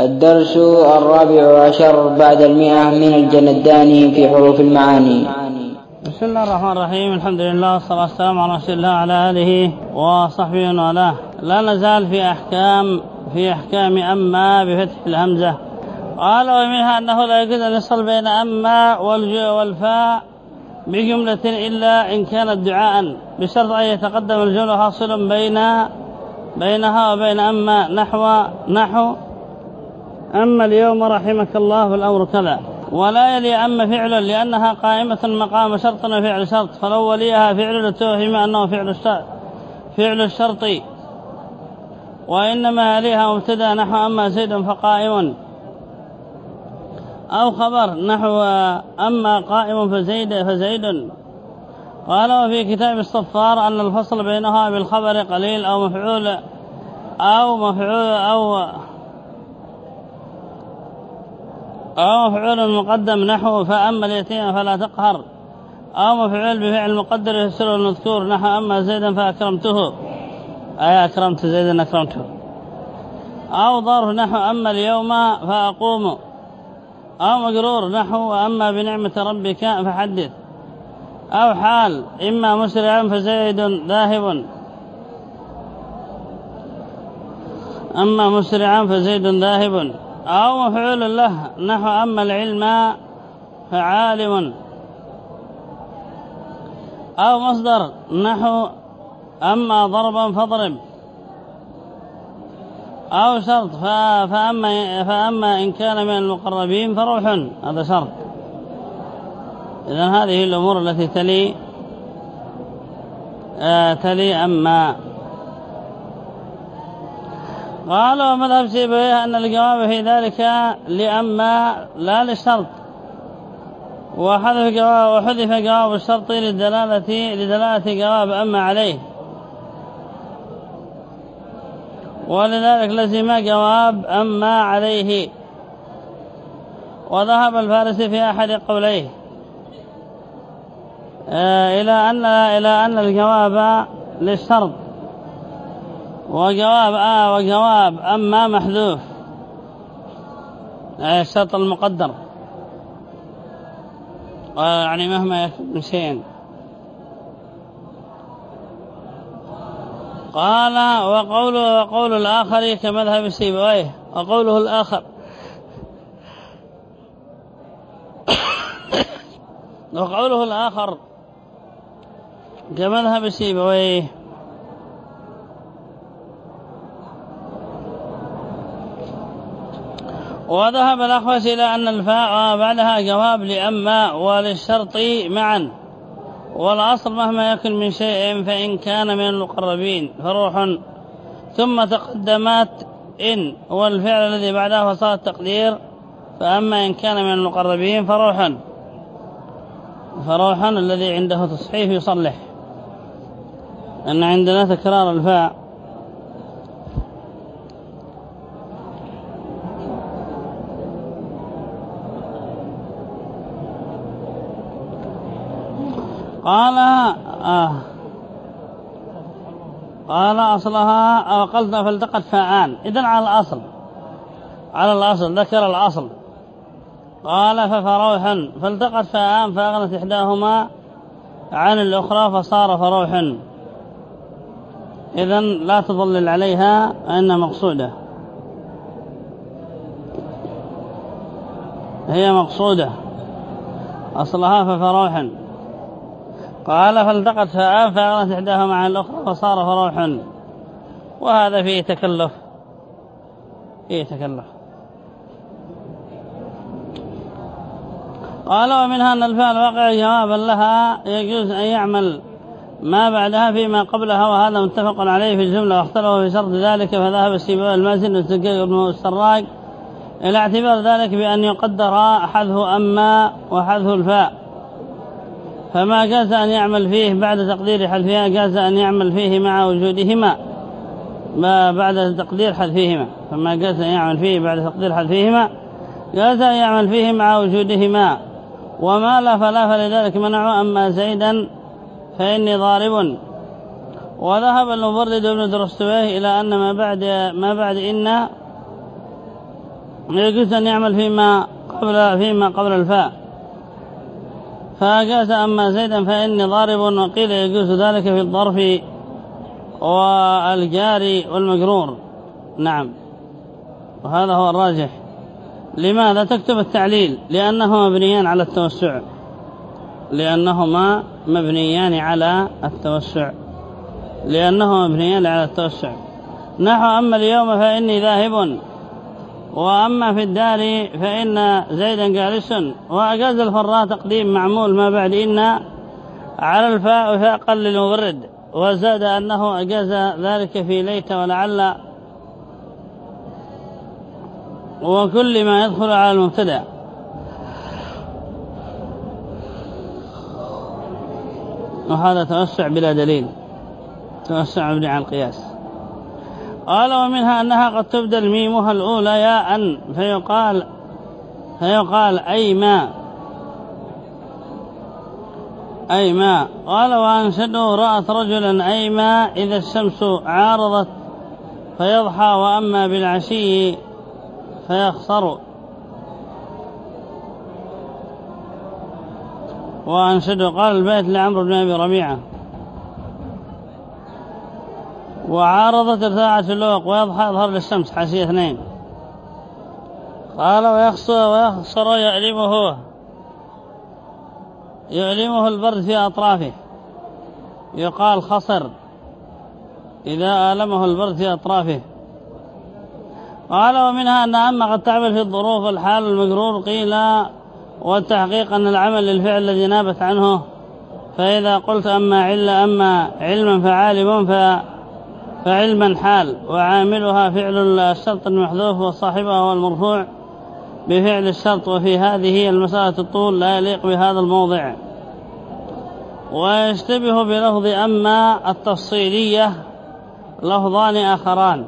الدرس الرابع عشر بعد المئة من الجنداني في حروف المعاني. بسم الله الرحمن الرحيم. الحمد لله والصلاة والسلام على رسول الله على آله وصحبه والاه. لا نزال في أحكام في أحكام أما بفتح الهمزة. قال ومنها أنه لا يجوز أن يصل بين أما والفاء بجملة إلا إن كانت دعاء بشرط أن يتقدم الجملة حاصل بين بينها وبين أما نحو نحو أما اليوم رحمك الله فالأمر كذا. ولا يلي أما فعل لأنها قائمة مقام شرط وفعل شرط. فلو وليها فعل لتوهم أنه فعل الشرط فعل الشرط. وإنما يليها مبتدا نحو أما زيد فقائم. أو خبر نحو أما قائم فزيد فزيد. قال وفي كتاب الصفار أن الفصل بينها بالخبر قليل أو مفعول أو مفعول أو أو مفعول مقدم نحو فأما اليتيم فلا تقهر. أو مفعول بفعل مقدر يسر المذكور نحو أما زيدا فأكرمته. أي أكرمت زيدا أكرمته. أو ظرف نحو أما اليوم فأقوم. أو مجرور نحو أما بنعمة ربك فحدث. أو حال إما مسرعا فزيد ذاهب. أما مسرعا فزيد ذاهب. أو مفعول له نحو أما العلم فعالم. أو مصدر نحو أما ضربا فاضرب. أو شرط فأما, فأما إن كان من المقربين فروح هذا شرط. إذن هذه الأمور التي تلي آه تلي أما قال ومذهب سيبويه أن الجواب في ذلك لأما لا للشرط. وحذف جواب وحذف جواب الشرط للدلالة لدلالة جواب أما عليه. ولذلك لزم جواب أما عليه. وذهب الفارسي في أحد قوليه. آه، إلى أن إلى أن الجواب للشرط. وجواب آه وجواب. أما محذوف. آه الشرط المقدر. يعني مهما يكون شيء قال وقوله وقول الآخر كمذهب سيبويه. وقوله الآخر. وقوله الآخر كمذهب سيبويه. وذهب الأخوس إلى أن الفاء بعدها جواب لأما وللشرط معا. والأصل مهما يكن من شيء فإن كان من المقربين فروح. ثم تقدمت إن هو الفعل الذي بعدها فصار التقدير فأما إن كان من المقربين فروح. فروح الذي عنده تصحيف يصلح. أن عندنا تكرار الفاء. قال آه. قال أصلها أو قلنا فالتقت فاعان إذن على الأصل على الأصل ذكر الأصل. قال ففروحا فالتقت فاعان فأغنت إحداهما عن الأخرى فصار فروحا إذن لا تضلل عليها أنها مقصودة. هي مقصودة. أصلها ففروحا قال فالتقت فآن فأغنت إحداهما عن الأخرى فصار فروح. وهذا فيه تكلف. فيه تكلف. قال ومنها أن الفعل واقع جوابا لها يجوز أن يعمل ما بعدها فيما قبلها وهذا متفق عليه في الجملة واختلفوا في شرط ذلك فذهب السيبوي المازن بن السراج إلى اعتبار ذلك بأن يقدر حذف أما وحذف الفاء. فما جاز أن يعمل فيه بعد تقدير حذفها جاز أن يعمل فيه مع وجودهما ما بعد تقدير حذفهما فما جاز أن يعمل فيه بعد تقدير حذفهما جاز أن يعمل فيه مع وجودهما. وما لا فلا فلذلك منعوا أما زيدا فإني ضارب. وذهب المبرد بن درستويه إلى أن ما بعد ما بعد إن يجوز أن يعمل فيما قبل فيما قبل الفاء. فأجاز أما زيدا فإني ضارب وقيل يجوز ذلك في الظرف والجاري والمجرور. نعم. وهذا هو الراجح. لماذا تكتب التعليل؟ لأنه مبنيان على التوسع. لأنهما مبنيان على التوسع. لأنهما مبنيان على التوسع. نحو أما اليوم فإني ذاهب. وأما في الدار فإن زيدا جالس وأجاز الفراء تقديم معمول ما بعد إن على الفاء فاقل للمبرد وزاد أنه أجاز ذلك في ليت ولعل وكل ما يدخل على المبتدأ. وهذا توسع بلا دليل. توسع مبني على القياس. قال ومنها أنها قد تبدل ميمها الأولى ياء فيقال فيقال أي ما أي ما. قال وأنشده رأت رجلا أي ما إذا الشمس عارضت فيضحى وأما بالعشي فيخسر. وأنشده قال البيت لعمرو بن أبي ربيعة. وعارضت ارتاعت اللوق ويضحى يظهر للشمس حاشية اثنين. قال ويخسر ويخسر يألمه يؤلمه البرد في أطرافه. يقال خسر إذا آلمه البرد في أطرافه. قال ومنها أن أما قد تعمل في الظروف الحال المجرور قيل والتحقيق أن العمل للفعل الذي نابت عنه. فإذا قلت أما عل أما علما فعالم فعلما حال وعاملها فعل الشرط المحذوف وصاحبها هو المرفوع بفعل الشرط. وفي هذه المسألة الطول لا يليق بهذا الموضع. ويشتبه بلفظ أما التفصيلية لفظان آخران.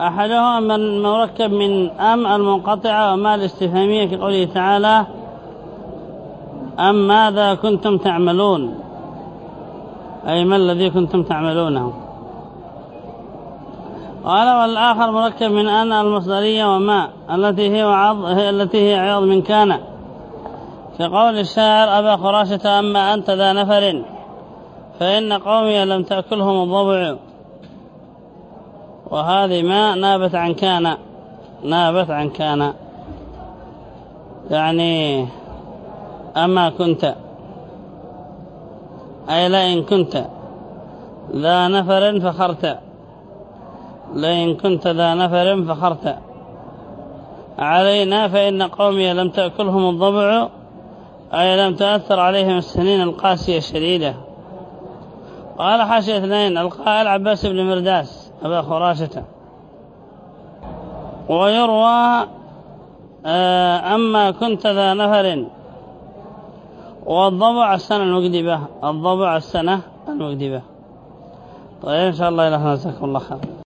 أحدهما من مركب من أم المنقطعة وما الاستفهامية كقوله تعالى أم ماذا كنتم تعملون؟ أي ما الذي كنتم تعملونه؟ قال والآخر مركب من أن المصدرية وما التي هي وعض هي التي هي عوض من كان. كقول الشاعر أبا خراشة أما أنت ذا نفر فإن قومي لم تأكلهم الضبع. وهذه ما نابت عن كان نابت عن كان. يعني أما كنت أي لئن كنت ذا نفر فخرت. لئن كنت ذا نفر فخرت. علينا فإن قومي لم تأكلهم الضبع أي لم تأثر عليهم السنين القاسية الشديدة. قال حاشية اثنين القائل عباس بن مرداس أبا خراشة. ويروى آه، أما كنت ذا نفر والضبع السنة المقدبة الضبع السنة المقدبة طيب إن شاء الله إلى هنا جزاكم الله خير.